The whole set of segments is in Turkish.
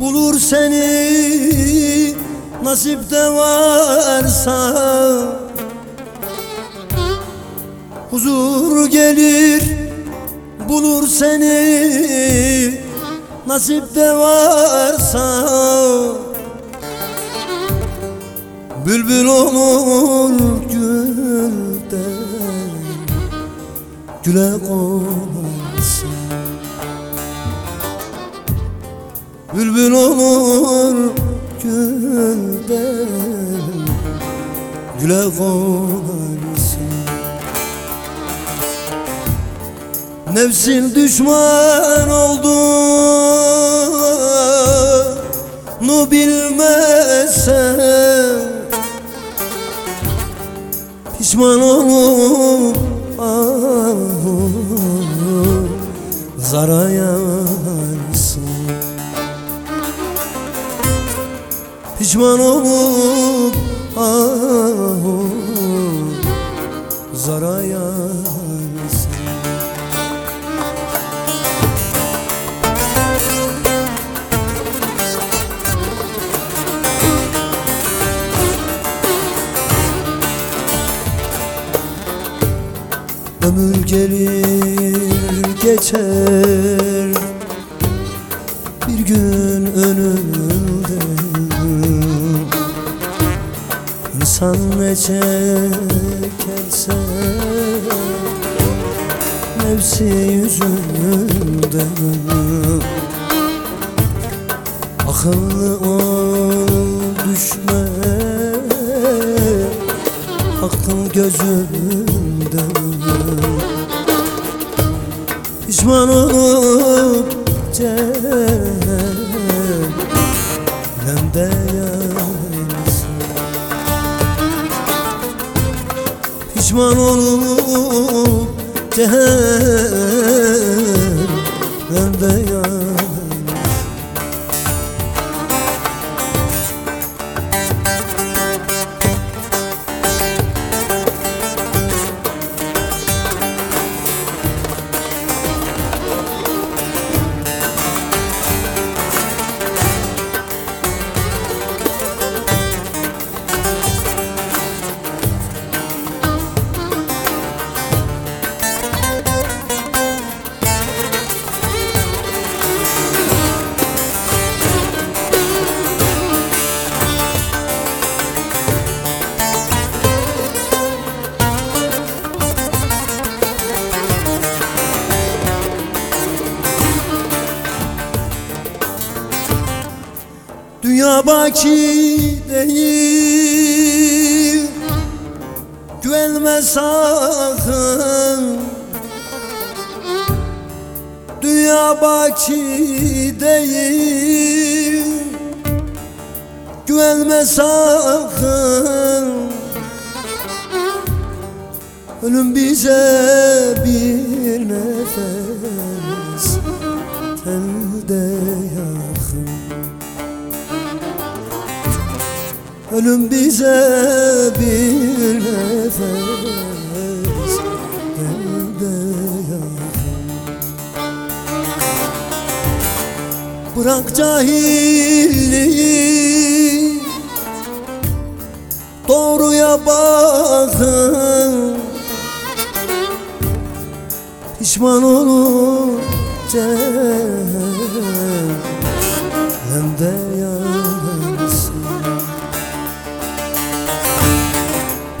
bulur seni. Nasipte varsa Huzur gelir bulur seni. Nasipte varsa Bülbül olur gülden güle konarsa Bülbül olur gülden güle konarsa Nefsin düşman olduğunu bilmezsen Pişman olup ah, zara yansın Pişman olup ah, zara yansın Ömür gelir geçer. Bir gün önünde İnsan ne çekerse Nefsi yüzünde Akıllı ol düşme. Akıl gözünde Pişman olup cehennemde yansın Pişman olup cehennemde Dünya baki değil. Güvenme sakın. Dünya baki değil. Güvenme sakın. Ölüm bize bir Yakın Bırak cahilliği. Doğruya bakın. Pişman olur cehennemde yansın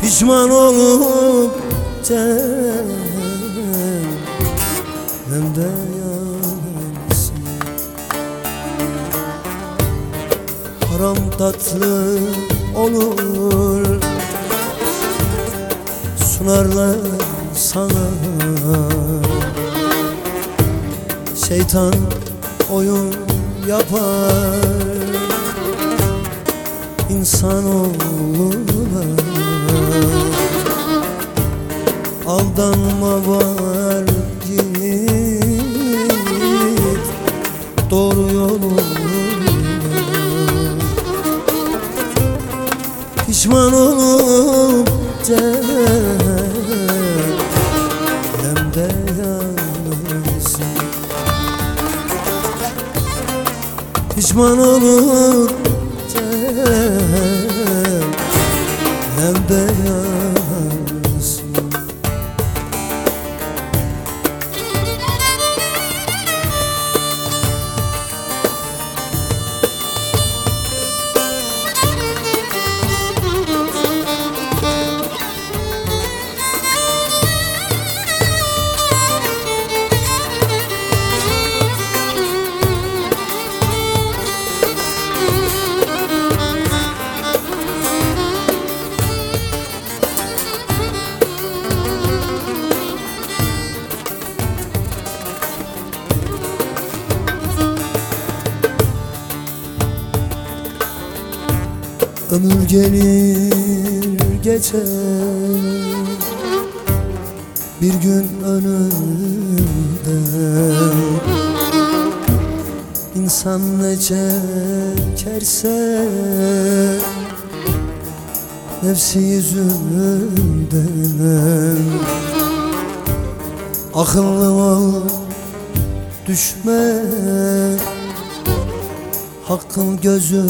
Pişman olup cehennemde tatlı olur. Sunarlar sana. Şeytan oyun yapar. İnsanoğluna Aldanma var Pişman olup cehennemde yansın Pişman olur Ömür gelir geçer. Bir gün önünde İnsan ne çekerse Nefsi yüzünden Akıllı ol düşme Hakkın gözünden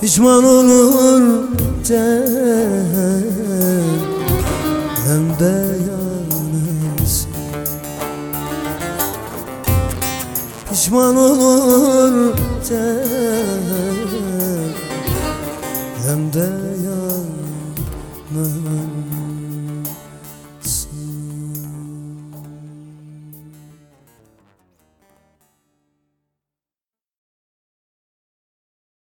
Pişman olur cehennemde yalnız. Pişman olur cehennemde yalnız